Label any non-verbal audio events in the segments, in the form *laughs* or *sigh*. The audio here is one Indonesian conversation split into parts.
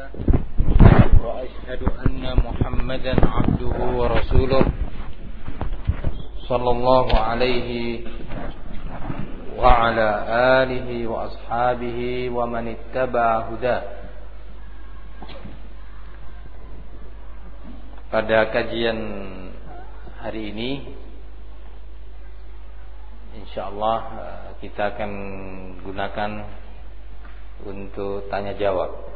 له وأشهد أن محمدا عبده ورسوله صلى الله عليه وعلى آله وأصحابه ومن اتبع هداه Pada kajian hari ini insyaallah eh, kita akan gunakan untuk tanya jawab.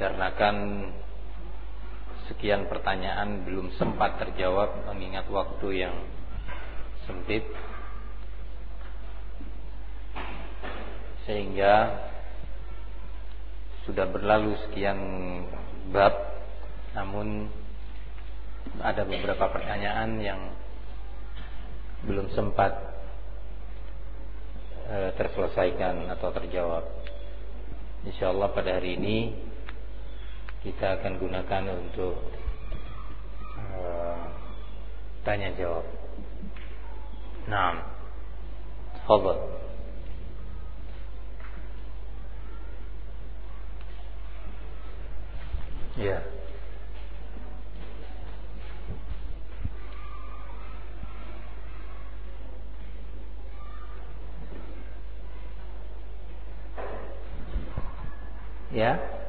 Dikarenakan sekian pertanyaan belum sempat terjawab mengingat waktu yang sempit sehingga sudah berlalu sekian bab namun ada beberapa pertanyaan yang belum sempat e, terselesaikan atau terjawab. Insya Allah pada hari ini kita akan gunakan untuk e, tanya jawab. Nah, Fadal. Ya. Ya. Iya.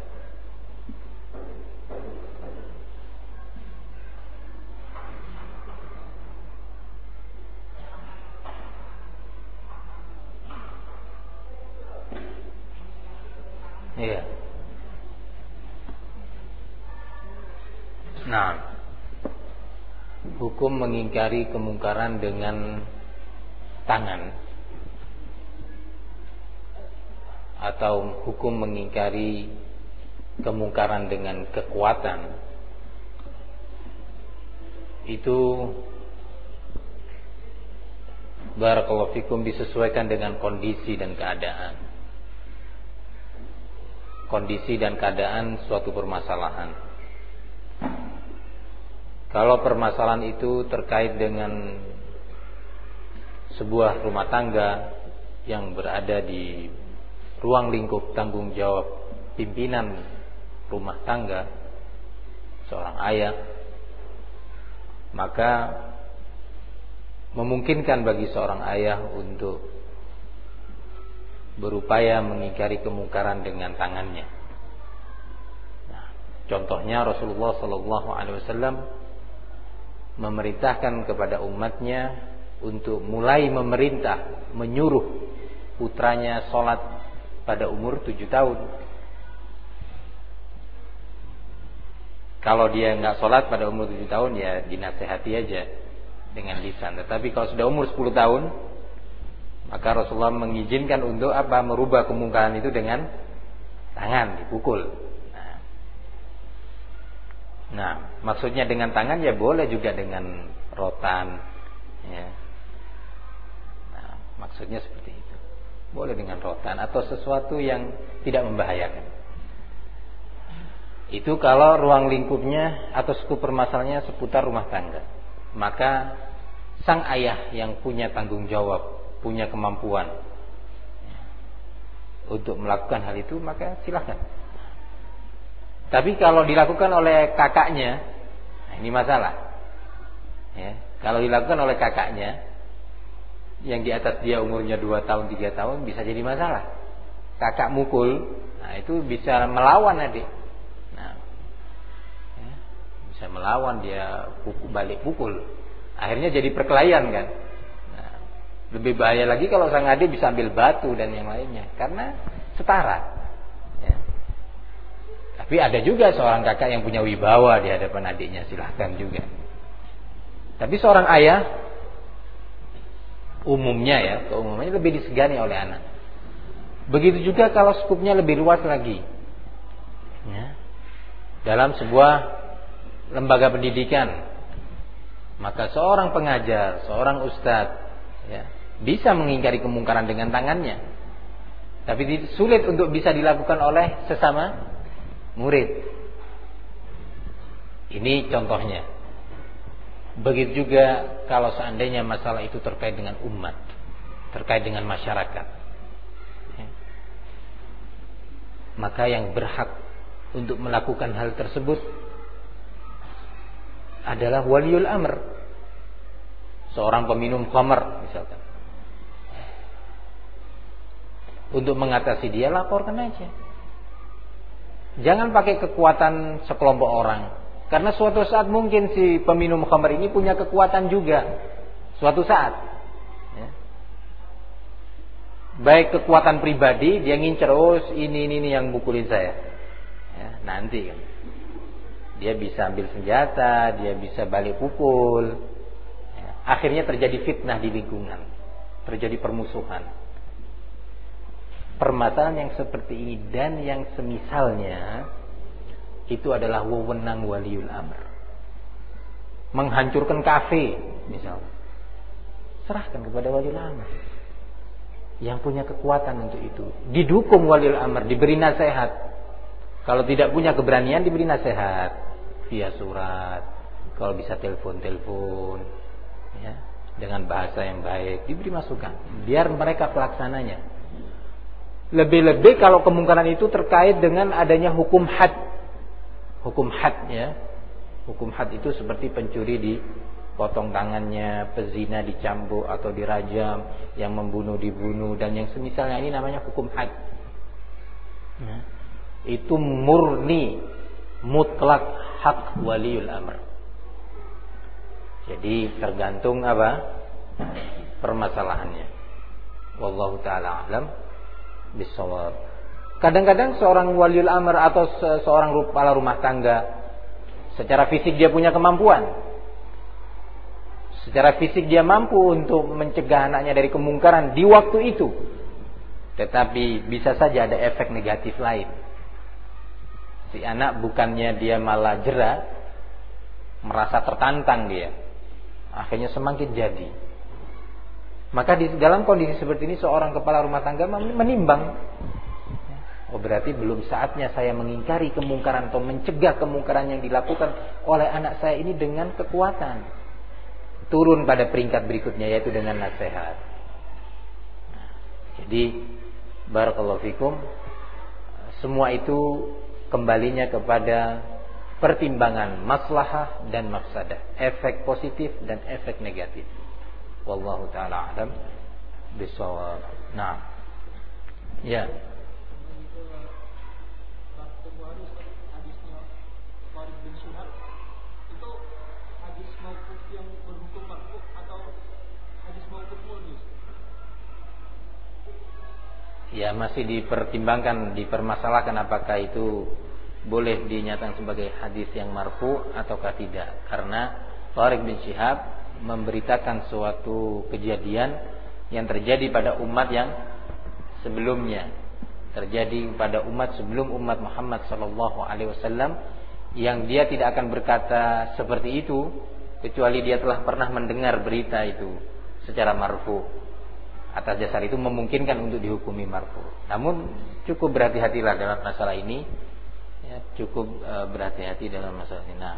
Mengingkari kemungkaran dengan tangan. Atau hukum mengingkari kemungkaran dengan kekuatan. Itu barakallahu fikum disesuaikan dengan kondisi dan keadaan. Kondisi dan keadaan suatu permasalahan kalau permasalahan itu terkait dengan sebuah rumah tangga yang berada di ruang lingkup tanggung jawab pimpinan rumah tangga seorang ayah maka memungkinkan bagi seorang ayah untuk berupaya mengingkari kemungkaran dengan tangannya. Nah, contohnya Rasulullah Sallallahu Alaihi Wasallam memerintahkan kepada umatnya untuk mulai memerintah, menyuruh putranya sholat pada umur tujuh tahun. Kalau dia nggak sholat pada umur tujuh tahun ya dinasehati aja dengan lisan. Tetapi kalau sudah umur sepuluh tahun, maka Rasulullah mengizinkan untuk apa? Merubah kemungkaran itu dengan tangan dipukul. Nah, maksudnya dengan tangan ya boleh juga dengan rotan. Ya. Nah, maksudnya seperti itu. Boleh dengan rotan atau sesuatu yang tidak membahayakan. Itu kalau ruang lingkupnya atau skup permasalahannya seputar rumah tangga. Maka sang ayah yang punya tanggung jawab, punya kemampuan untuk melakukan hal itu, maka silahkan. Tapi kalau dilakukan oleh kakaknya, nah ini masalah. Ya, kalau dilakukan oleh kakaknya, yang di atas dia umurnya 2 tahun 3 tahun bisa jadi masalah. Kakak mukul nah itu bisa melawan adik. Nah ya, bisa melawan dia pukul, balik pukul. Akhirnya jadi perkelahian kan? Nah, lebih bahaya lagi kalau sang adik bisa ambil batu dan yang lainnya. Karena setara. Tapi ada juga seorang kakak yang punya wibawa di hadapan adiknya silahkan juga tapi seorang ayah umumnya ya, keumumannya lebih disegani oleh anak. Begitu juga kalau skupnya lebih luas lagi. Ya. Dalam sebuah lembaga pendidikan, maka seorang pengajar, seorang ustadz, ya, bisa mengingkari kemungkaran dengan tangannya. Tapi sulit untuk bisa dilakukan oleh sesama murid. Ini contohnya. Begitu juga kalau seandainya masalah itu terkait dengan umat, terkait dengan masyarakat. Ya. maka yang berhak untuk melakukan hal tersebut adalah waliul amr. Seorang peminum khamar misalkan. Untuk mengatasi dia laporkan aja. Jangan pakai kekuatan sekelompok orang. Karena suatu saat mungkin si peminum khamar ini punya kekuatan juga. Suatu saat. Ya. Baik kekuatan pribadi, dia ngincer, oh ini, ini, ini yang mukulin saya. Ya, nanti. Dia bisa ambil senjata, dia bisa balik pukul. Ya, akhirnya terjadi fitnah di lingkungan. Terjadi permusuhan. Permasalahan yang seperti ini dan yang semisalnya itu adalah wewenang waliul amr. Menghancurkan kafe misalnya. Serahkan kepada waliul amr. Yang punya kekuatan untuk itu. Didukung waliul amr, diberi nasihat. Kalau tidak punya keberanian diberi nasihat via surat, kalau bisa telepon-telepon, ya, dengan bahasa yang baik, diberi masukan, biar mereka pelaksananya. Lebih-lebih kalau kemungkaran itu terkait dengan adanya hukum had, hukum had ya, hukum had itu seperti pencuri di potong tangannya, pezina dicambuk atau dirajam, yang membunuh dibunuh dan yang semisalnya ini namanya hukum had. Ya. Itu murni mutlak hak waliul amr. Jadi tergantung apa permasalahannya. Wallahu taala alam bisawab. Kadang-kadang seorang waliul amr atau seorang kepala rumah tangga secara fisik dia punya kemampuan. Secara fisik dia mampu untuk mencegah anaknya dari kemungkaran di waktu itu. Tetapi bisa saja ada efek negatif lain si anak bukannya dia malah jerah merasa tertantang dia akhirnya semakin jadi maka di dalam kondisi seperti ini seorang kepala rumah tangga menimbang. Oh berarti belum saatnya saya mengingkari kemungkaran atau mencegah kemungkaran yang dilakukan oleh anak saya ini dengan kekuatan. Turun pada peringkat berikutnya yaitu dengan nasihat. Jadi barakallahu fikum semua itu kembalinya kepada pertimbangan maslahah dan mafsadah, efek positif dan efek negatif. Wallahu taala alam bisawab. Nah. Ya. ya masih dipertimbangkan, dipermasalahkan apakah itu boleh dinyatakan sebagai hadis yang marfu ataukah tidak. Karena Tariq bin Syihab memberitakan suatu kejadian yang terjadi pada umat yang sebelumnya, terjadi pada umat sebelum umat Muhammad sallallahu alaihi wasallam yang dia tidak akan berkata seperti itu kecuali dia telah pernah mendengar berita itu secara marfu atas dasar itu memungkinkan untuk dihukumi marfu. Namun cukup berhati-hatilah dalam masalah ini. Ya, cukup uh, berhati-hati dalam masalah ini. Nah.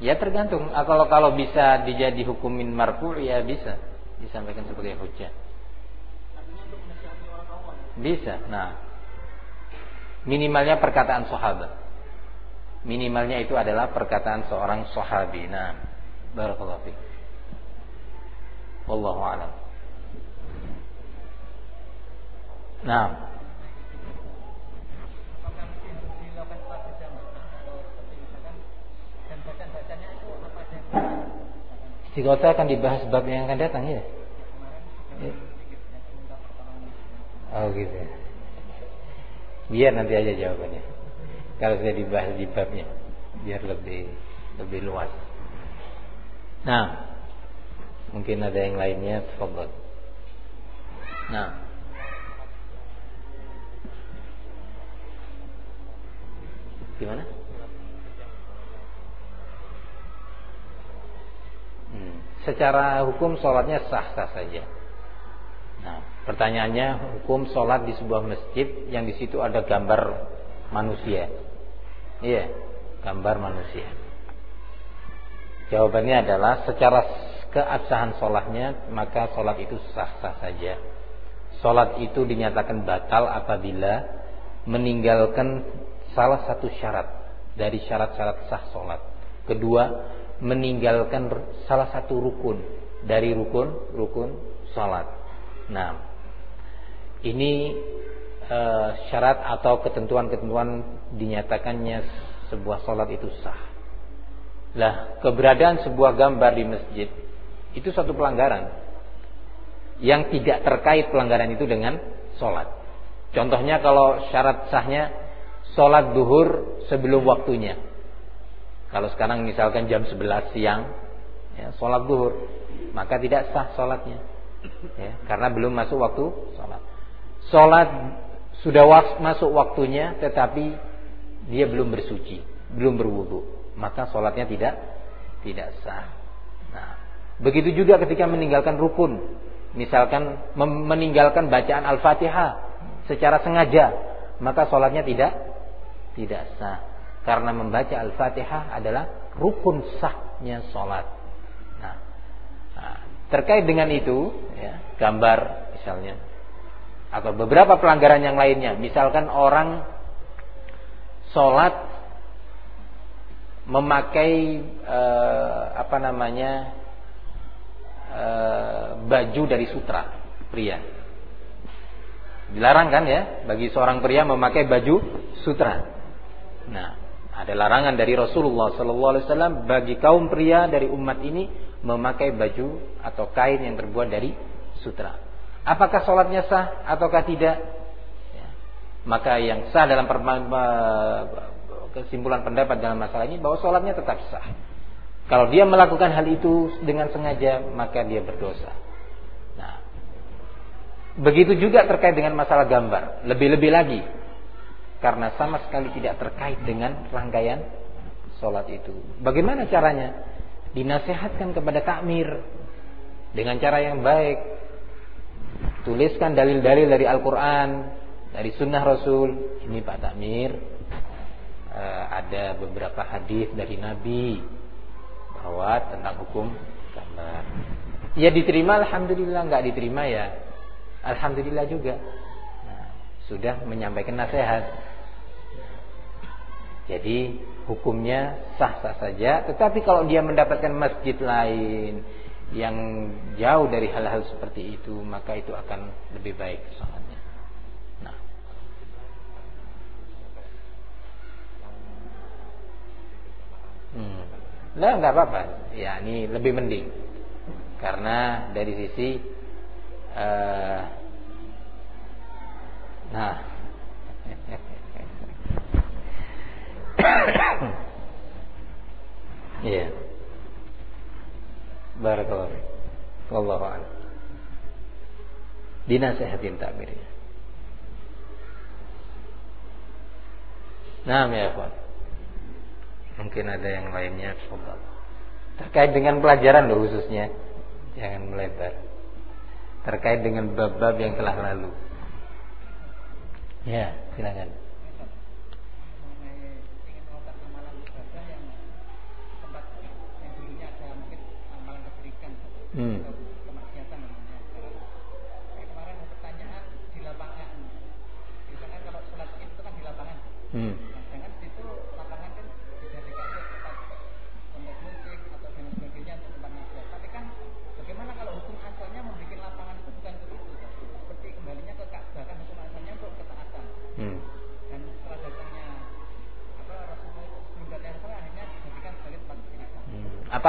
Ya tergantung. Ah, kalau kalau bisa dijadi hukumin marfu ya bisa disampaikan sebagai hujah. Bisa. Nah. Minimalnya perkataan sahabat. Minimalnya itu adalah perkataan seorang sahabi. Nah, barakallahu fiik. Wallahu a'lam. Nah. Istighosa akan dibahas bab yang akan datang ya. Oh gitu. Biar nanti aja jawabannya. Kalau saya dibahas di babnya, biar lebih lebih luas. Nah, Mungkin ada yang lainnya, tafadhol. Nah. Gimana? Secara hukum sholatnya sah-sah saja. Nah, pertanyaannya hukum sholat di sebuah masjid yang di situ ada gambar manusia. Iya, gambar manusia. Jawabannya adalah secara keabsahan sholatnya maka sholat itu sah-sah saja Salat itu dinyatakan batal apabila meninggalkan salah satu syarat dari syarat-syarat sah salat. Kedua, meninggalkan salah satu rukun dari rukun-rukun salat. Nah, ini e, syarat atau ketentuan-ketentuan dinyatakannya sebuah salat itu sah. Lah, keberadaan sebuah gambar di masjid itu satu pelanggaran yang tidak terkait pelanggaran itu dengan sholat. Contohnya kalau syarat sahnya sholat duhur sebelum waktunya. Kalau sekarang misalkan jam 11 siang, ya, sholat duhur, maka tidak sah sholatnya. Ya, karena belum masuk waktu sholat. Sholat sudah masuk waktunya tetapi dia belum bersuci, belum berwudu, maka sholatnya tidak tidak sah. Nah, begitu juga ketika meninggalkan rukun, misalkan meninggalkan bacaan Al-Fatihah secara sengaja, maka sholatnya tidak tidak sah. Karena membaca Al-Fatihah adalah rukun sahnya sholat. Nah, nah, terkait dengan itu, ya, gambar misalnya, atau beberapa pelanggaran yang lainnya, misalkan orang sholat memakai eh, apa namanya e, baju dari sutra pria. Dilarang kan ya bagi seorang pria memakai baju sutra. Nah, ada larangan dari Rasulullah sallallahu alaihi wasallam bagi kaum pria dari umat ini memakai baju atau kain yang terbuat dari sutra. Apakah sholatnya sah ataukah tidak? Ya. Maka yang sah dalam kesimpulan pendapat dalam masalah ini bahwa sholatnya tetap sah. Kalau dia melakukan hal itu dengan sengaja, maka dia berdosa. Nah, begitu juga terkait dengan masalah gambar. Lebih-lebih lagi, karena sama sekali tidak terkait dengan rangkaian sholat itu. Bagaimana caranya? Dinasehatkan kepada takmir dengan cara yang baik. Tuliskan dalil-dalil dari Al-Quran, dari Sunnah Rasul. Ini Pak Takmir, eh, ada beberapa hadis dari Nabi bahwa tentang hukum gambar. Ya diterima alhamdulillah, nggak diterima ya alhamdulillah juga. Nah, sudah menyampaikan nasihat. Jadi hukumnya sah-sah saja, tetapi kalau dia mendapatkan masjid lain yang jauh dari hal-hal seperti itu, maka itu akan lebih baik sholatnya. Nah. Hmm. Nah, nggak apa-apa. Ya, ini lebih mending. Karena dari sisi uh, nah *laughs* Iya. Barakallahu. Wallahu a'lam. Dinasehatin takmirnya. Nah, ya, Pak. Mungkin ada yang lainnya Terkait dengan pelajaran loh khususnya Jangan melebar Terkait dengan bab-bab yang telah lalu Ya silakan Hmm. Hmm.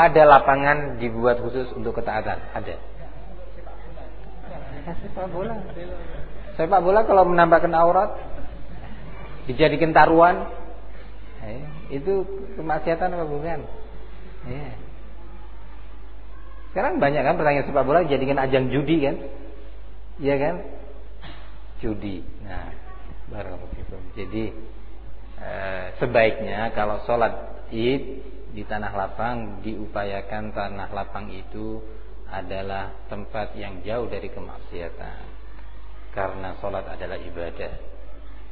Apa ada lapangan dibuat khusus untuk ketaatan? Ada. Sepak bola. Sepak bola kalau menampakkan aurat dijadikan taruhan, eh, itu kemaksiatan apa bukan? Ya. Sekarang banyak kan pertanyaan sepak bola dijadikan ajang judi kan? Iya kan? Judi. Nah, baru begitu. Jadi eh, sebaiknya kalau sholat id di tanah lapang diupayakan tanah lapang itu adalah tempat yang jauh dari kemaksiatan. Karena sholat adalah ibadah.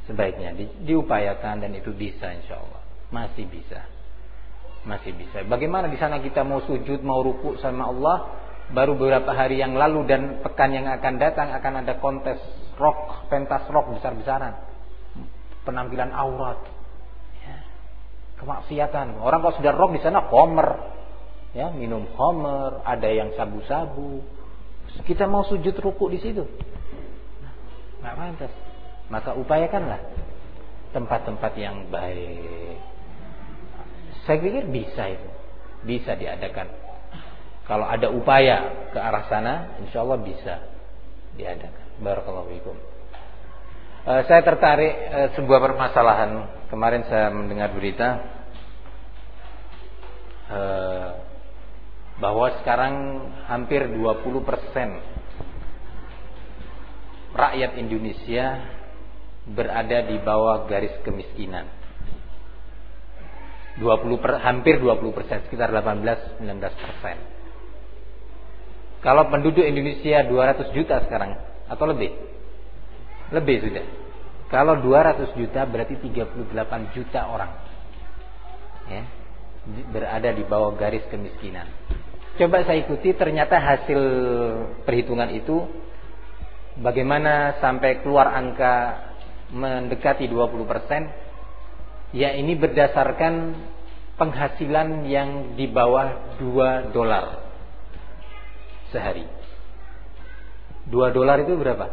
Sebaiknya di, diupayakan dan itu bisa insya Allah. Masih bisa. Masih bisa. Bagaimana di sana kita mau sujud mau ruku sama Allah baru beberapa hari yang lalu dan pekan yang akan datang akan ada kontes rock, pentas rock besar-besaran. Penampilan aurat. Kemaksiatan. Orang kalau sudah rock di sana homer. Ya, minum homer, ada yang sabu-sabu. Kita mau sujud ruku di situ. Nah, nggak pantas. Maka upayakanlah tempat-tempat yang baik. Saya pikir bisa itu. Bisa diadakan kalau ada upaya ke arah sana, insya Allah bisa diadakan. Barakallahu. Uh, saya tertarik uh, sebuah permasalahan. Kemarin saya mendengar berita uh, bahwa sekarang hampir 20% rakyat Indonesia berada di bawah garis kemiskinan. 20 per, hampir 20 persen, sekitar 18-19 persen. Kalau penduduk Indonesia 200 juta sekarang atau lebih? Lebih sudah. Kalau 200 juta berarti 38 juta orang. Ya, berada di bawah garis kemiskinan. Coba saya ikuti ternyata hasil perhitungan itu bagaimana sampai keluar angka mendekati 20%, ya ini berdasarkan penghasilan yang di bawah 2 dolar sehari. Dua dolar itu berapa?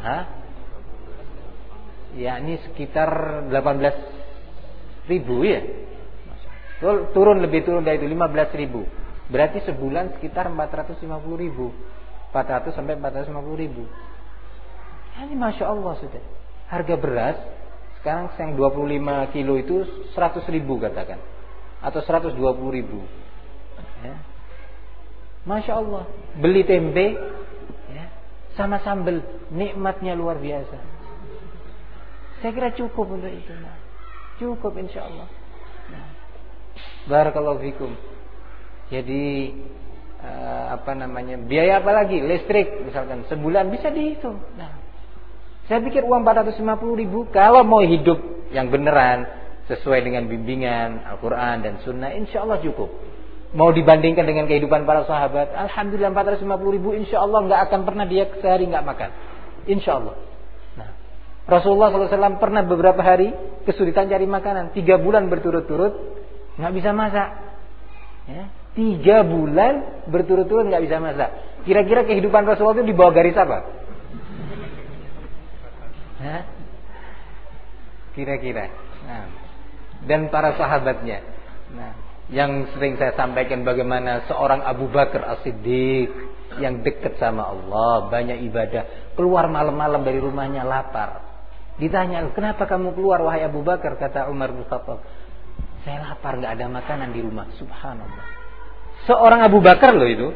Hah? Ya ini sekitar 18 ribu ya. Turun lebih turun dari itu 15 ribu. Berarti sebulan sekitar 450 ribu. 400 sampai 450 ribu. Ini masya Allah sudah. Harga beras sekarang yang 25 kilo itu 100 ribu katakan. Atau 120 ribu. Ya. Masya Allah. Beli tempe ya, sama sambal. Nikmatnya luar biasa. Saya kira cukup untuk itu. Nah. Cukup insya Allah. Nah. Barakallahu fikum. Jadi uh, apa namanya biaya apa lagi listrik misalkan sebulan bisa dihitung. Nah, saya pikir uang 450 ribu kalau mau hidup yang beneran sesuai dengan bimbingan Al-Quran dan Sunnah, insya Allah cukup. Mau dibandingkan dengan kehidupan para sahabat, alhamdulillah 450 ribu, insya Allah nggak akan pernah dia sehari nggak makan, insya Allah. Rasulullah SAW pernah beberapa hari kesulitan cari makanan, tiga bulan berturut-turut nggak bisa masak. Ya, tiga bulan berturut-turut nggak bisa masak. Kira-kira kehidupan Rasulullah itu di bawah garis apa? Kira-kira. Nah, dan para sahabatnya. Nah, yang sering saya sampaikan bagaimana seorang Abu Bakar As-Siddiq yang dekat sama Allah, banyak ibadah, keluar malam-malam dari rumahnya lapar. Ditanya, "Kenapa kamu keluar wahai Abu Bakar?" kata Umar bin Khattab. "Saya lapar, nggak ada makanan di rumah." Subhanallah. Seorang Abu Bakar loh itu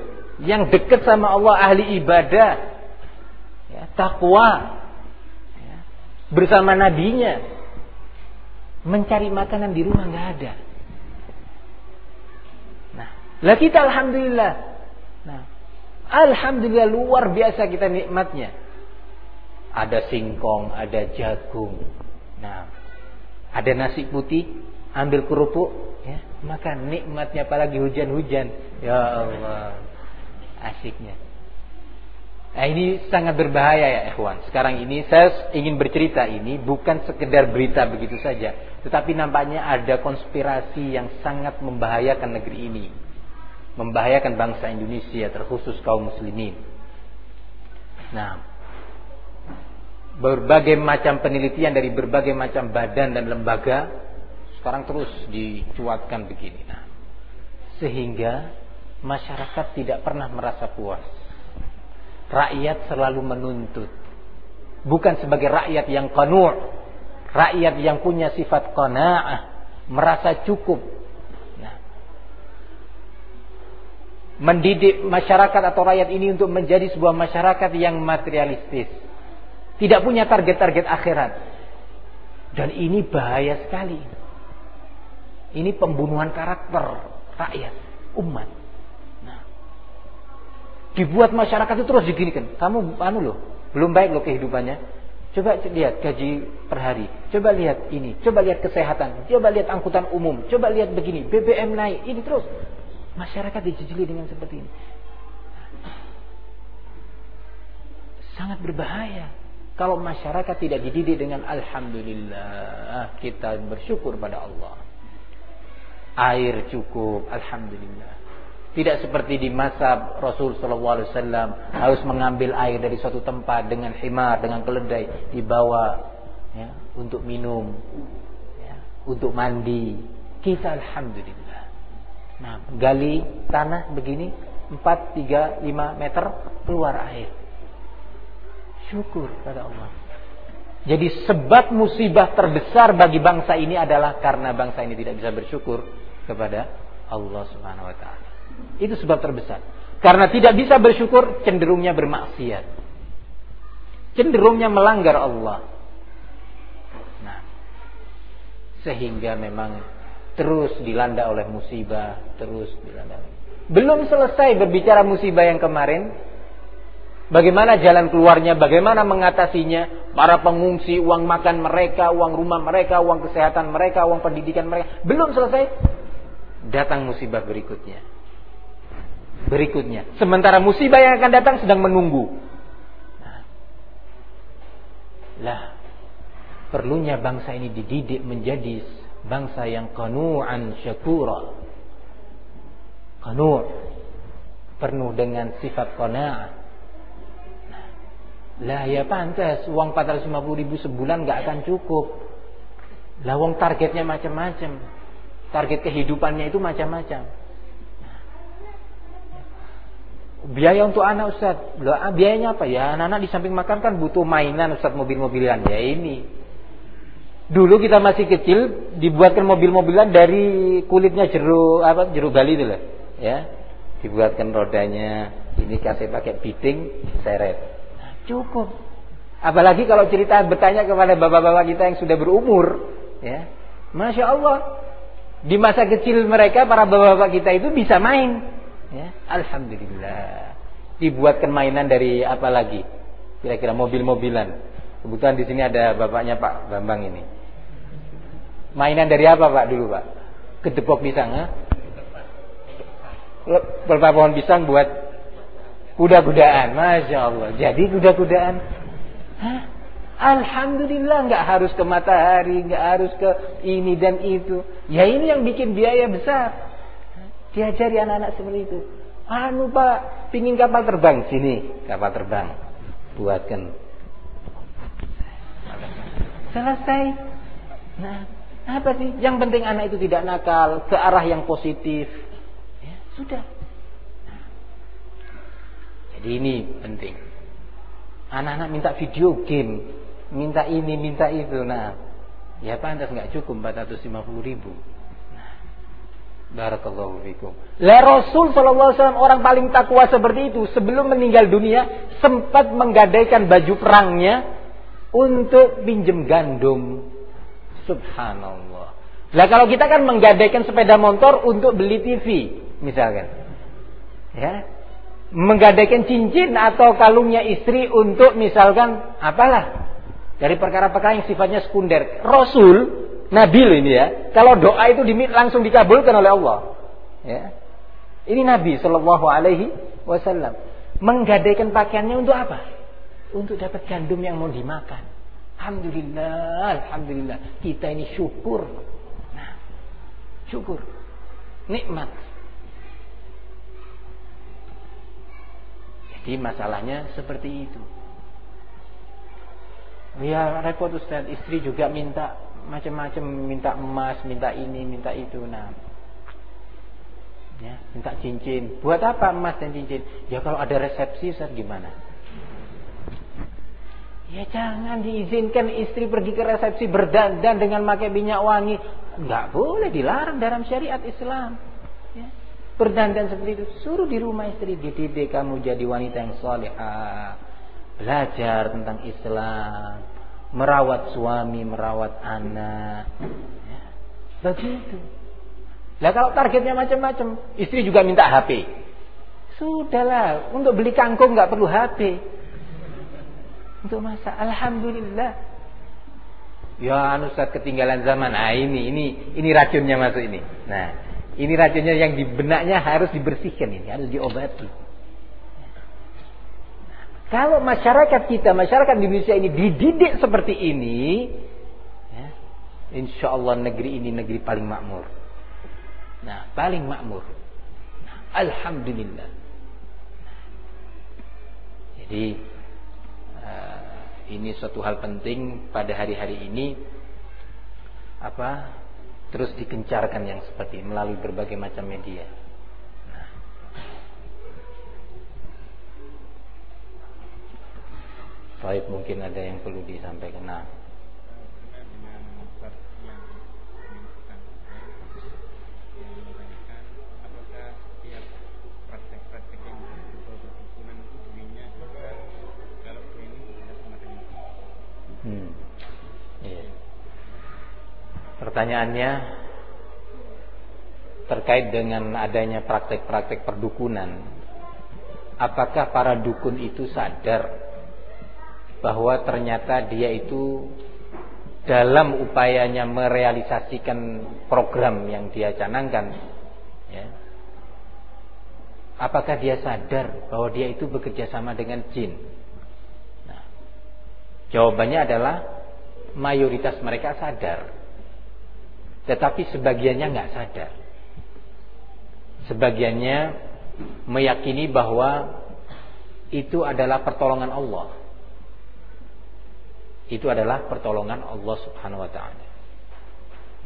yang dekat sama Allah, ahli ibadah, ya, takwa, ya, bersama nabinya, mencari makanan di rumah nggak ada. Lah kita alhamdulillah. Nah, alhamdulillah luar biasa kita nikmatnya. Ada singkong, ada jagung. Nah, ada nasi putih, ambil kerupuk, ya, makan nikmatnya apalagi hujan-hujan. Ya Allah. Asiknya. Nah ini sangat berbahaya ya ikhwan. Sekarang ini saya ingin bercerita ini bukan sekedar berita begitu saja. Tetapi nampaknya ada konspirasi yang sangat membahayakan negeri ini membahayakan bangsa Indonesia terkhusus kaum muslimin. Nah, berbagai macam penelitian dari berbagai macam badan dan lembaga sekarang terus dicuatkan begini. Nah, sehingga masyarakat tidak pernah merasa puas. Rakyat selalu menuntut. Bukan sebagai rakyat yang qanu', rakyat yang punya sifat qanaah, merasa cukup mendidik masyarakat atau rakyat ini untuk menjadi sebuah masyarakat yang materialistis. Tidak punya target-target akhirat. Dan ini bahaya sekali. Ini pembunuhan karakter rakyat, umat. Nah, dibuat masyarakat itu terus diginikan. Kamu anu loh, belum baik loh kehidupannya. Coba lihat gaji per hari. Coba lihat ini. Coba lihat kesehatan. Coba lihat angkutan umum. Coba lihat begini. BBM naik. Ini terus. Masyarakat dijejeli dengan seperti ini. Sangat berbahaya. Kalau masyarakat tidak dididik dengan Alhamdulillah. Kita bersyukur pada Allah. Air cukup. Alhamdulillah. Tidak seperti di masa Rasul Wasallam harus mengambil air dari suatu tempat dengan himar, dengan keledai dibawa ya, untuk minum, ya, untuk mandi. Kita Alhamdulillah. Nah, gali tanah begini 4, 3, 5 meter keluar air. Syukur pada Allah. Jadi sebab musibah terbesar bagi bangsa ini adalah karena bangsa ini tidak bisa bersyukur kepada Allah Subhanahu wa taala. Itu sebab terbesar. Karena tidak bisa bersyukur, cenderungnya bermaksiat. Cenderungnya melanggar Allah. Nah, sehingga memang terus dilanda oleh musibah, terus dilanda. Belum selesai berbicara musibah yang kemarin, bagaimana jalan keluarnya, bagaimana mengatasinya, para pengungsi, uang makan mereka, uang rumah mereka, uang kesehatan mereka, uang pendidikan mereka, belum selesai, datang musibah berikutnya berikutnya. Sementara musibah yang akan datang sedang menunggu. Nah. Lah, perlunya bangsa ini dididik menjadi bangsa yang kanu'an syakura. Kanu' penuh dengan sifat qanaah. Lah ya pantas uang 450 ribu sebulan gak akan cukup. Lah uang targetnya macam-macam. Target kehidupannya itu macam-macam. Biaya untuk anak Ustaz. Loh, ah, biayanya apa ya? Anak-anak di samping makan kan butuh mainan Ustaz mobil-mobilan. Ya ini. Dulu kita masih kecil dibuatkan mobil-mobilan dari kulitnya jeruk apa jeruk bali itu loh. Ya. Dibuatkan rodanya. Ini kasih pakai biting seret. Cukup. Apalagi kalau cerita bertanya kepada bapak-bapak kita yang sudah berumur, ya. Masya Allah. Di masa kecil mereka para bapak-bapak kita itu bisa main Ya, Alhamdulillah. Dibuatkan mainan dari apa lagi? Kira-kira mobil-mobilan. Kebetulan di sini ada bapaknya Pak Bambang ini. Mainan dari apa Pak dulu Pak? Kedepok pisang, ha? Pelepah pohon pisang buat kuda-kudaan, masya Allah. Jadi kuda-kudaan, Alhamdulillah nggak harus ke matahari, nggak harus ke ini dan itu. Ya ini yang bikin biaya besar. Diajari anak-anak seperti itu. Anu pak, pingin kapal terbang sini, kapal terbang, buatkan. Selesai. Nah, apa sih? Yang penting anak itu tidak nakal, ke arah yang positif. Ya, sudah. Nah. Jadi ini penting. Anak-anak minta video game, minta ini, minta itu. Nah, ya pantas nggak cukup 450 ribu. Barakallahu fikum. La Rasul sallallahu alaihi wasallam orang paling takwa seperti itu sebelum meninggal dunia sempat menggadaikan baju perangnya untuk pinjem gandum. Subhanallah. Lah kalau kita kan menggadaikan sepeda motor untuk beli TV misalkan. Ya. Menggadaikan cincin atau kalungnya istri untuk misalkan apalah dari perkara-perkara yang sifatnya sekunder. Rasul Nabi ini ya. Kalau doa itu langsung dikabulkan oleh Allah. Ya. Ini Nabi Shallallahu Alaihi Wasallam menggadaikan pakaiannya untuk apa? Untuk dapat gandum yang mau dimakan. Alhamdulillah, alhamdulillah. Kita ini syukur. Nah, syukur. Nikmat. Jadi masalahnya seperti itu. Ya repot Ustaz, istri juga minta macam-macam minta emas, minta ini, minta itu. Nah, ya, minta cincin. Buat apa emas dan cincin? Ya kalau ada resepsi, Ustaz gimana? Ya jangan diizinkan istri pergi ke resepsi berdandan dengan pakai minyak wangi. Enggak boleh dilarang dalam syariat Islam. Berdandan seperti itu. Suruh di rumah istri dididik kamu jadi wanita yang solehah. Belajar tentang Islam merawat suami, merawat anak. Ya. Begitu. Lah kalau targetnya macam-macam, istri juga minta HP. Sudahlah, untuk beli kangkung nggak perlu HP. Untuk masa, alhamdulillah. Ya, anu Ustaz ketinggalan zaman. Nah, ini ini ini racunnya masuk ini. Nah, Ini racunnya yang di benaknya harus dibersihkan ini, harus diobati. Kalau masyarakat kita, masyarakat Indonesia ini dididik seperti ini, ya, insya Allah negeri ini negeri paling makmur. Nah, paling makmur. Nah, Alhamdulillah. Jadi uh, ini suatu hal penting pada hari-hari ini apa terus dikencarkan yang seperti melalui berbagai macam media. Baik mungkin ada yang perlu disampaikan. Nah. Pertanyaannya terkait dengan adanya praktek-praktek perdukunan. Apakah para dukun itu sadar bahwa ternyata dia itu dalam upayanya merealisasikan program yang dia canangkan? Ya, apakah dia sadar bahwa dia itu bekerja sama dengan jin? Nah, jawabannya adalah mayoritas mereka sadar tetapi sebagiannya nggak sadar sebagiannya meyakini bahwa itu adalah pertolongan Allah itu adalah pertolongan Allah Subhanahu wa taala.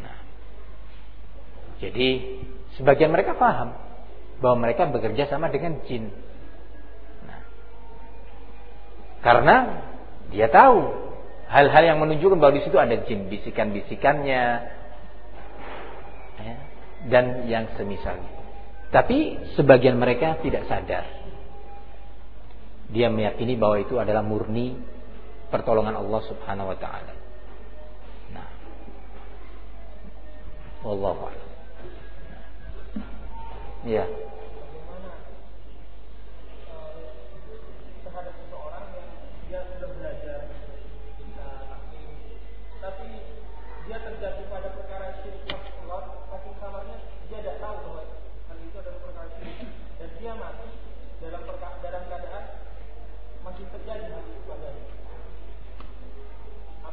Nah, jadi sebagian mereka paham bahwa mereka bekerja sama dengan jin. Nah, karena dia tahu hal-hal yang menunjukkan bahwa di situ ada jin, bisikan-bisikannya ya, dan yang semisal. Tapi sebagian mereka tidak sadar. Dia meyakini bahwa itu adalah murni pertolongan Allah Subhanahu wa taala. Nah. Wallahu a'lam. Ya.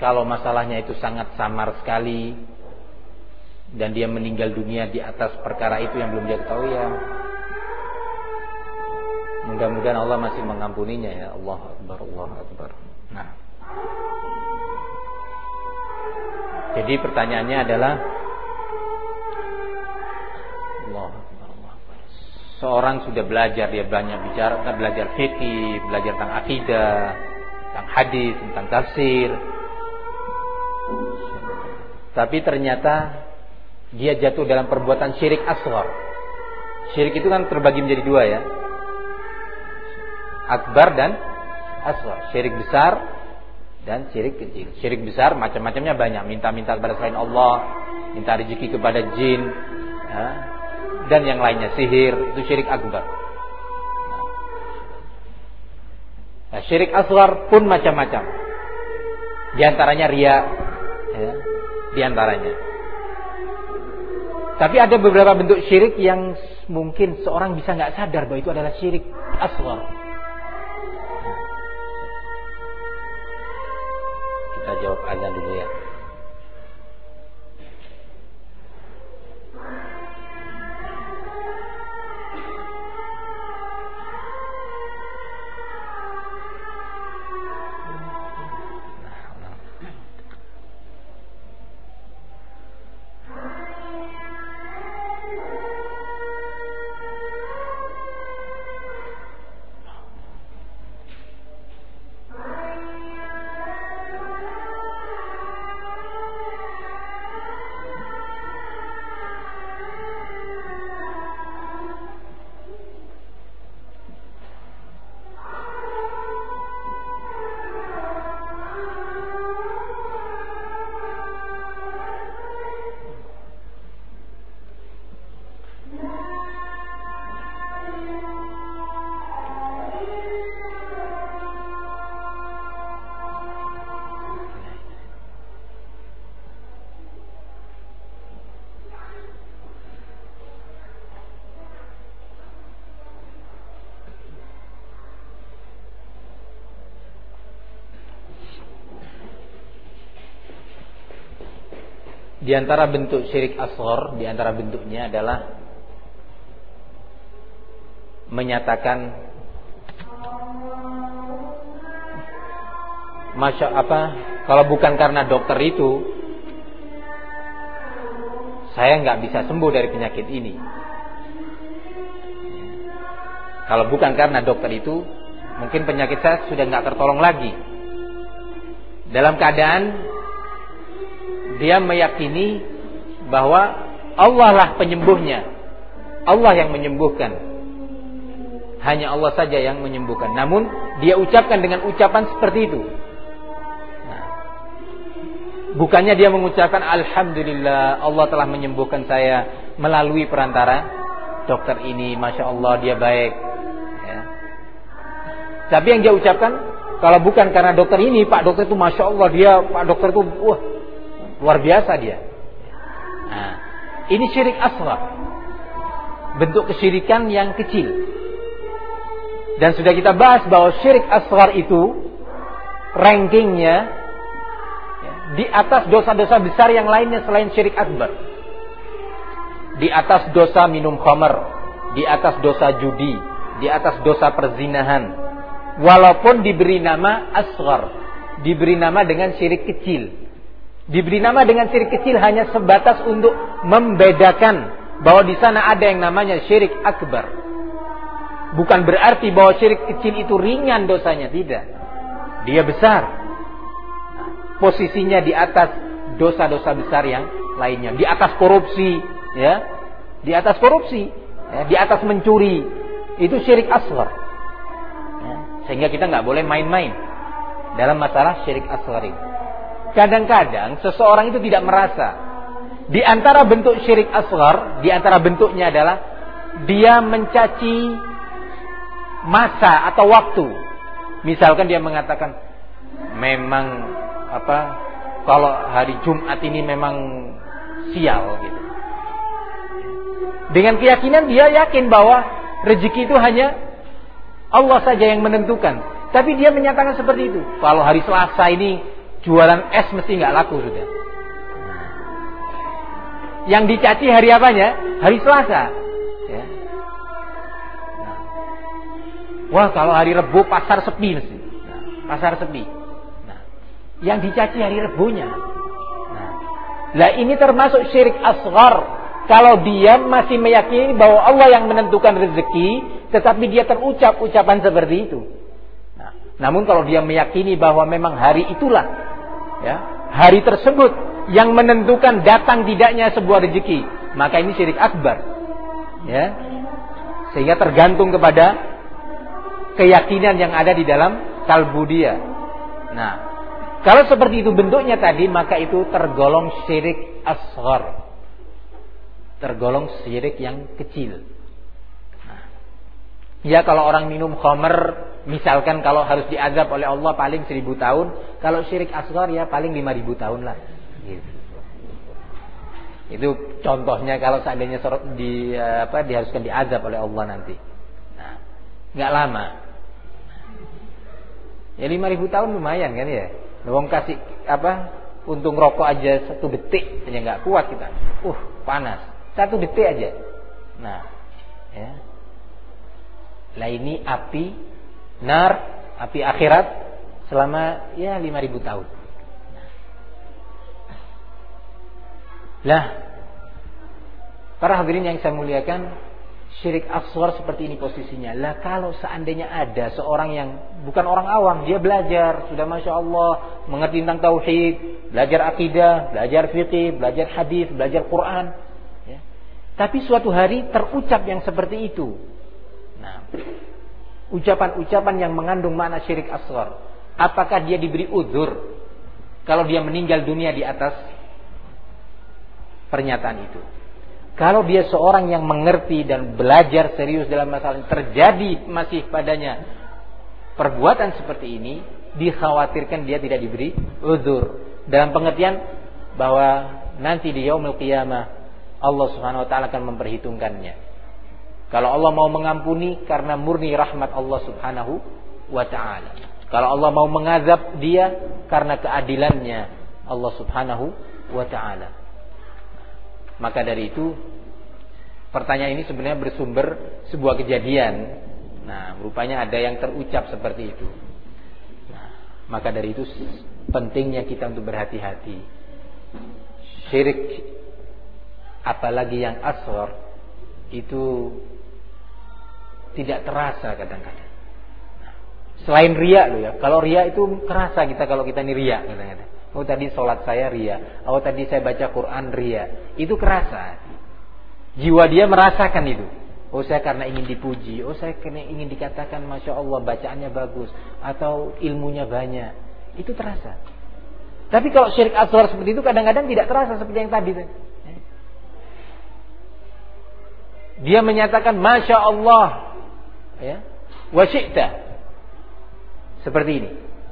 Kalau masalahnya itu sangat samar sekali dan dia meninggal dunia di atas perkara itu yang belum dia ketahui ya. Mudah-mudahan Allah masih mengampuninya ya. Allah Akbar Allah Akbar. Nah. Jadi pertanyaannya adalah Allah Akbar Allah Akbar. Seorang sudah belajar Dia banyak bicara Belajar fikih Belajar tentang akidah Tentang hadis Tentang tafsir Tapi ternyata Dia jatuh dalam perbuatan syirik aswar Syirik itu kan terbagi menjadi dua ya akbar dan asghar. Syirik besar dan syirik kecil. Syirik besar macam-macamnya banyak. Minta-minta kepada selain Allah, minta rezeki kepada jin, ya, dan yang lainnya sihir itu syirik akbar. Nah, syirik asghar pun macam-macam. Di antaranya ria, ya, di antaranya. Tapi ada beberapa bentuk syirik yang mungkin seorang bisa nggak sadar bahwa itu adalah syirik asghar. Di antara bentuk syirik asghar, di antara bentuknya adalah menyatakan Masya apa? Kalau bukan karena dokter itu saya nggak bisa sembuh dari penyakit ini. Kalau bukan karena dokter itu mungkin penyakit saya sudah nggak tertolong lagi. Dalam keadaan dia meyakini bahwa Allah lah penyembuhnya Allah yang menyembuhkan hanya Allah saja yang menyembuhkan. Namun dia ucapkan dengan ucapan seperti itu. Nah, bukannya dia mengucapkan Alhamdulillah Allah telah menyembuhkan saya melalui perantara dokter ini. Masya Allah dia baik. Ya. Tapi yang dia ucapkan kalau bukan karena dokter ini, Pak dokter itu Masya Allah dia, Pak dokter itu wah luar biasa dia. Nah, ini syirik asghar. Bentuk kesyirikan yang kecil. Dan sudah kita bahas bahwa syirik asghar itu rankingnya ya, di atas dosa-dosa besar yang lainnya selain syirik akbar. Di atas dosa minum khamar, di atas dosa judi, di atas dosa perzinahan. Walaupun diberi nama asghar, diberi nama dengan syirik kecil. Diberi nama dengan syirik kecil hanya sebatas untuk membedakan bahwa di sana ada yang namanya syirik akbar. Bukan berarti bahwa syirik kecil itu ringan dosanya, tidak. Dia besar. Posisinya di atas dosa-dosa besar yang lainnya, di atas korupsi, ya. Di atas korupsi, ya. di atas mencuri. Itu syirik asghar. Ya. Sehingga kita nggak boleh main-main dalam masalah syirik asghar ini. Kadang-kadang seseorang itu tidak merasa di antara bentuk syirik asghar, di antara bentuknya adalah dia mencaci masa atau waktu. Misalkan dia mengatakan memang apa kalau hari Jumat ini memang sial gitu. Dengan keyakinan dia yakin bahwa rezeki itu hanya Allah saja yang menentukan. Tapi dia menyatakan seperti itu. Kalau hari Selasa ini jualan es mesti nggak laku sudah. Yang dicaci hari apanya? Hari Selasa. Wah kalau hari Rebu pasar sepi mesti. Nah, pasar sepi. Nah, yang dicaci hari Rebunya. Nah, lah ini termasuk syirik asghar. Kalau dia masih meyakini bahwa Allah yang menentukan rezeki, tetapi dia terucap ucapan seperti itu. Nah, namun kalau dia meyakini bahwa memang hari itulah, ya, hari tersebut yang menentukan datang tidaknya sebuah rezeki, maka ini syirik akbar. Ya, sehingga tergantung kepada keyakinan yang ada di dalam kalbu dia. Nah, kalau seperti itu bentuknya tadi, maka itu tergolong syirik asghar. Tergolong syirik yang kecil. Nah, ya kalau orang minum khamr, misalkan kalau harus diazab oleh Allah paling seribu tahun, kalau syirik asghar ya paling lima ribu tahun lah. Gitu. Itu contohnya kalau seandainya di apa diharuskan diazab oleh Allah nanti. Nah, nggak lama. Ya lima ribu tahun lumayan kan ya. Wong kasih apa untung rokok aja satu detik aja nggak kuat kita. Uh panas satu detik aja. Nah ya. Lah ini api nar api akhirat selama ya lima ribu tahun. Lah para hadirin yang saya muliakan syirik aswar seperti ini posisinya. Lah kalau seandainya ada seorang yang bukan orang awam, dia belajar, sudah masya Allah, mengerti tentang tauhid, belajar akidah, belajar fikih, belajar hadis, belajar Quran. Ya. Tapi suatu hari terucap yang seperti itu. Nah, ucapan-ucapan yang mengandung makna syirik aswar. Apakah dia diberi udur kalau dia meninggal dunia di atas pernyataan itu? Kalau dia seorang yang mengerti dan belajar serius dalam masalah ini, terjadi masih padanya perbuatan seperti ini, dikhawatirkan dia tidak diberi uzur. Dalam pengertian bahwa nanti di yaumil qiyamah Allah Subhanahu wa taala akan memperhitungkannya. Kalau Allah mau mengampuni karena murni rahmat Allah Subhanahu wa taala. Kalau Allah mau mengazab dia karena keadilannya Allah Subhanahu wa taala. Maka dari itu pertanyaan ini sebenarnya bersumber sebuah kejadian. Nah, rupanya ada yang terucap seperti itu. Nah, maka dari itu pentingnya kita untuk berhati-hati. Syirik apalagi yang asor itu tidak terasa kadang-kadang. Selain ria loh ya. Kalau ria itu kerasa kita kalau kita ini ria kadang-kadang. Oh tadi sholat saya ria. Oh tadi saya baca Quran ria. Itu kerasa. Jiwa dia merasakan itu. Oh saya karena ingin dipuji. Oh saya karena ingin dikatakan Masya Allah bacaannya bagus. Atau ilmunya banyak. Itu terasa. Tapi kalau syirik aswar seperti itu kadang-kadang tidak terasa seperti yang tadi. Dia menyatakan Masya Allah. Ya. Wasyikta. Seperti ini.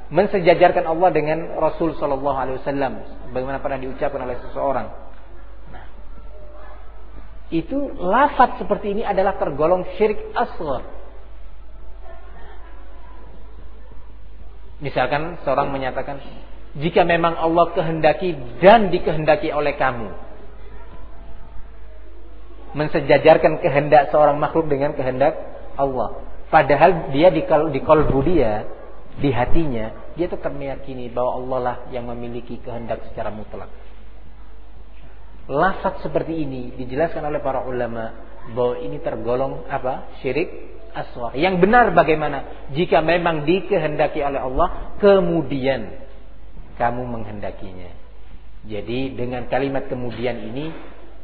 Mensejajarkan Allah dengan Rasul Sallallahu Alaihi Wasallam. Bagaimana pernah diucapkan oleh seseorang. Nah, itu lafat seperti ini adalah tergolong syirik asghar. Misalkan seorang menyatakan, jika memang Allah kehendaki dan dikehendaki oleh kamu, mensejajarkan kehendak seorang makhluk dengan kehendak Allah. Padahal dia di, di kolbu dia di hatinya, dia tetap meyakini bahwa Allah lah yang memiliki kehendak secara mutlak. Lafaz seperti ini dijelaskan oleh para ulama bahwa ini tergolong apa? Syirik aswar. Yang benar bagaimana? Jika memang dikehendaki oleh Allah, kemudian kamu menghendakinya. Jadi dengan kalimat kemudian ini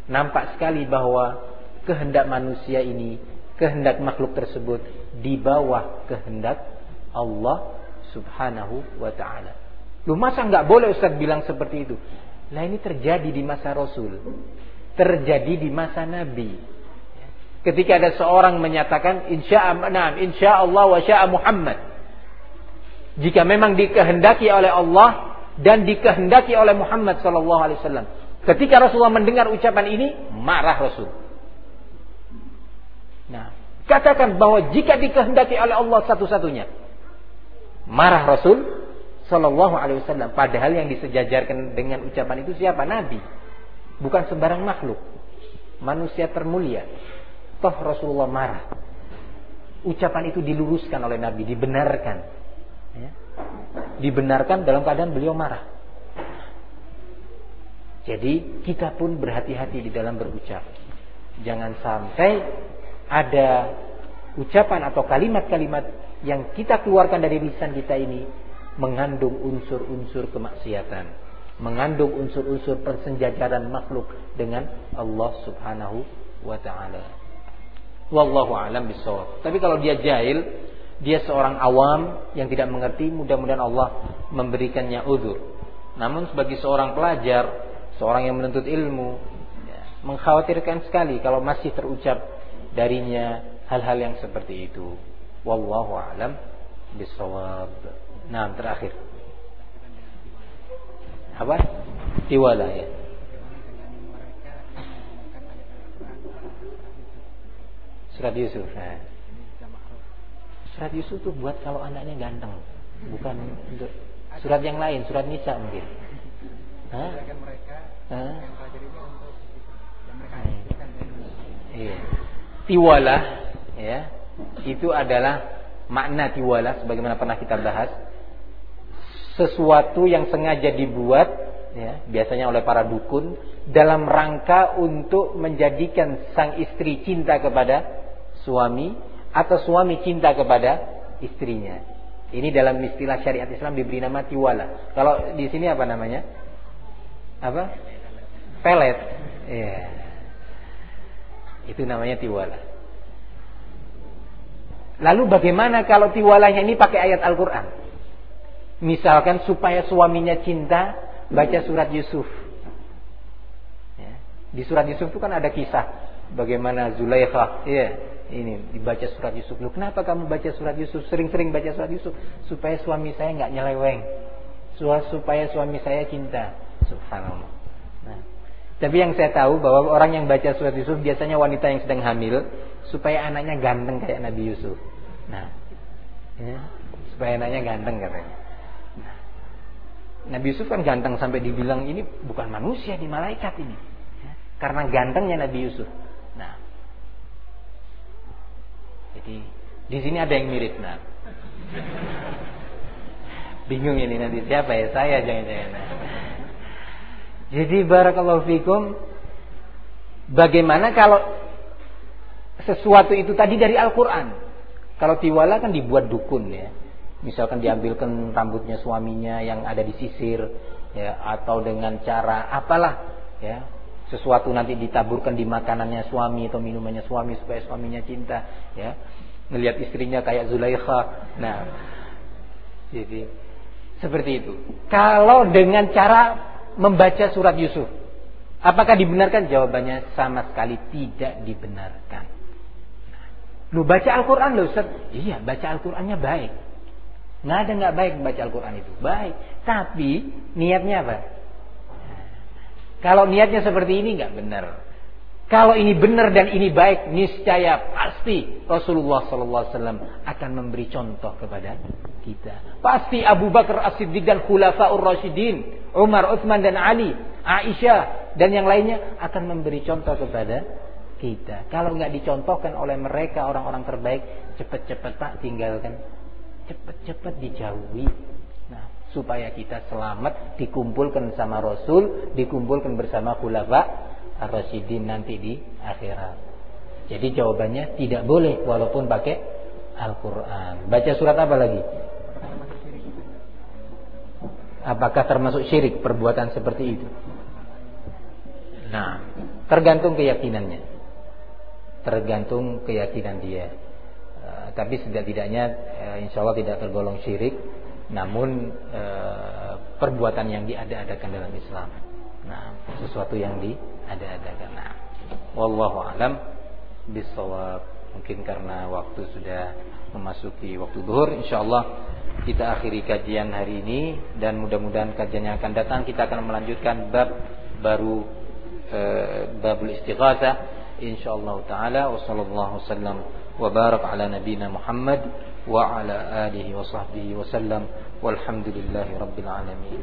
nampak sekali bahwa kehendak manusia ini, kehendak makhluk tersebut di bawah kehendak Allah subhanahu wa ta'ala. Lu masa nggak boleh Ustaz bilang seperti itu? Nah ini terjadi di masa Rasul. Terjadi di masa Nabi. Ketika ada seorang menyatakan insya nah, insya Allah wa sya'a Muhammad. Jika memang dikehendaki oleh Allah dan dikehendaki oleh Muhammad sallallahu alaihi wasallam. Ketika Rasulullah mendengar ucapan ini, marah Rasul. Katakan bahwa jika dikehendaki oleh Allah satu-satunya, Marah Rasul Sallallahu Alaihi Wasallam. Padahal yang disejajarkan dengan ucapan itu siapa? Nabi. Bukan sembarang makhluk. Manusia termulia. Toh Rasulullah marah. Ucapan itu diluruskan oleh Nabi, dibenarkan. Ya. Dibenarkan dalam keadaan beliau marah. Jadi kita pun berhati-hati di dalam berucap. Jangan sampai ada ucapan atau kalimat-kalimat yang kita keluarkan dari lisan kita ini mengandung unsur-unsur kemaksiatan, mengandung unsur-unsur persenjajaran makhluk dengan Allah Subhanahu wa taala. Wallahu alam bisawab. Tapi kalau dia jahil, dia seorang awam yang tidak mengerti, mudah-mudahan Allah memberikannya udur. Namun sebagai seorang pelajar, seorang yang menuntut ilmu, ya, mengkhawatirkan sekali kalau masih terucap darinya hal-hal yang seperti itu. Wallahu a'lam bisawab. Nah, terakhir. Apa? Tiwala ya. Surat Yusuf. Nah. Surat Yusuf tuh buat kalau anaknya ganteng, bukan untuk surat yang lain, surat Nisa mungkin. Hah? Hah? Iya. Tiwala ya itu adalah makna tiwala sebagaimana pernah kita bahas sesuatu yang sengaja dibuat ya, biasanya oleh para dukun dalam rangka untuk menjadikan sang istri cinta kepada suami atau suami cinta kepada istrinya. Ini dalam istilah syariat Islam diberi nama tiwala. Kalau di sini apa namanya? Apa? Pelet. Ya. Itu namanya tiwala. Lalu bagaimana kalau tiwalanya ini pakai ayat Al-Quran? Misalkan supaya suaminya cinta, baca surat Yusuf. Ya. Di surat Yusuf itu kan ada kisah bagaimana Zulaikha, ya, ini dibaca surat Yusuf. Lu kenapa kamu baca surat Yusuf? Sering-sering baca surat Yusuf supaya suami saya nggak nyeleweng, supaya suami saya cinta. Subhanallah. Nah, tapi yang saya tahu bahwa orang yang baca surat Yusuf biasanya wanita yang sedang hamil supaya anaknya ganteng kayak Nabi Yusuf. Nah, ya, supaya anaknya ganteng katanya. Nah, Nabi Yusuf kan ganteng sampai dibilang ini bukan manusia di malaikat ini. Ya. Karena gantengnya Nabi Yusuf. Nah. Jadi di sini ada yang mirip nah. Bingung ini nanti siapa ya saya jangan-jangan. Nah. Jadi barakallahu fikum bagaimana kalau sesuatu itu tadi dari Al-Qur'an? Kalau tiwala kan dibuat dukun ya. Misalkan diambilkan rambutnya suaminya yang ada di sisir ya atau dengan cara apalah ya. Sesuatu nanti ditaburkan di makanannya suami atau minumannya suami supaya suaminya cinta ya. Melihat istrinya kayak Zulaikha. Nah jadi seperti itu. Kalau dengan cara membaca surat Yusuf apakah dibenarkan? Jawabannya sama sekali tidak dibenarkan lu baca Al-Quran lu Ustaz. Iya baca Al-Qurannya baik. Nggak ada nggak baik baca Al-Quran itu. Baik. Tapi niatnya apa? Kalau niatnya seperti ini nggak benar. Kalau ini benar dan ini baik, niscaya pasti Rasulullah SAW akan memberi contoh kepada kita. Pasti Abu Bakar As-Siddiq dan Khulafaur Rasyidin, Umar, Uthman dan Ali, Aisyah dan yang lainnya akan memberi contoh kepada kita. Kalau nggak dicontohkan oleh mereka orang-orang terbaik, cepat-cepat tak tinggalkan, cepat-cepat dijauhi supaya kita selamat dikumpulkan sama Rasul, dikumpulkan bersama khulafa ar-rasyidin nanti di akhirat. Jadi jawabannya tidak boleh walaupun pakai Al-Qur'an. Baca surat apa lagi? Apakah termasuk syirik perbuatan seperti itu? Nah, tergantung keyakinannya. Tergantung keyakinan dia. Uh, tapi setidak-tidaknya uh, insya Allah tidak tergolong syirik namun e, perbuatan yang diada-adakan dalam Islam. Nah, sesuatu yang diada-adakan. Nah, wallahu alam bisawab. Mungkin karena waktu sudah memasuki waktu zuhur, insyaallah kita akhiri kajian hari ini dan mudah-mudahan kajian yang akan datang kita akan melanjutkan bab baru e, babul istighatsah insyaallah taala wa sallallahu wasallam wa barak ala nabiyina Muhammad وعلى آله وصحبه وسلم والحمد لله رب العالمين